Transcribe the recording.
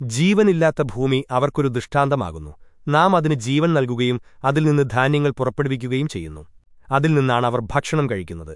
ജീവനില്ലാത്ത ഭൂമി അവർക്കൊരു ദൃഷ്ടാന്തമാകുന്നു. നാം അതിന് ജീവൻ നൽകുകയും അതിൽ നിന്ന് ധാന്യങ്ങൾ പുറപ്പെടുവിക്കുകയും ചെയ്യുന്നു. അതിൽ നിന്നാണ് അവർ ഭക്ഷണം കഴിക്കുന്നത്.